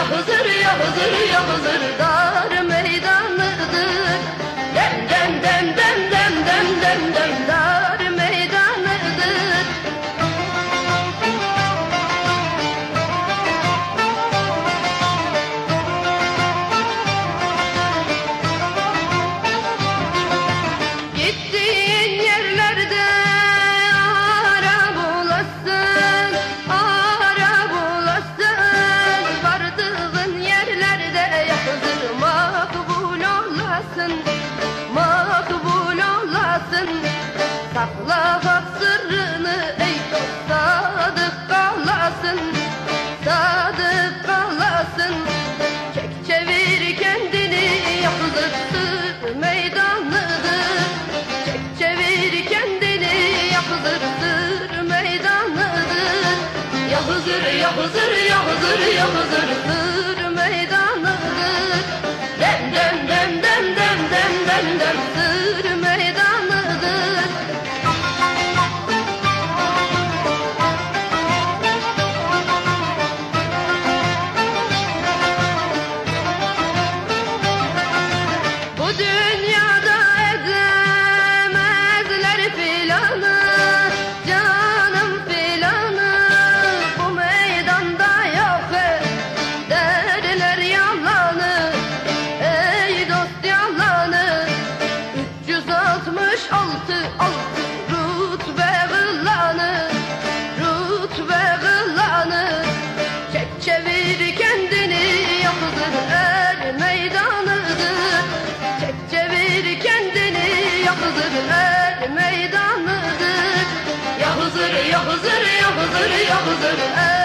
ya Hızır ya Hızır ya Hızır da. Sakla bak sırrını ey dost sadık kalasın, sadık kalasın. Çek çevir kendini yakızır sır. Çek çevir kendini yakızır sır. Ya Hızır ya Hızır ya Hızır ya Hızır Hey.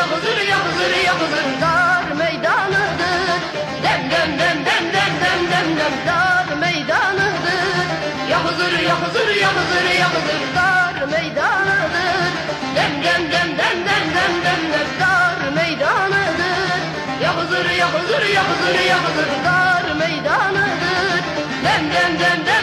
Hızır ya Hızır ya Hızır ya Hızır dar meydanıdır Dem dem dem dem dem dem dem dem dar meydanıdır Ya Hızır ya Hızır ya Hızır ya Hızır dar meydanıdır Dem dem dem dem dem dem dem dem dar meydanıdır Ya Hızır ya Hızır ya Hızır ya Hızır dar meydanıdır Dem dem dem dem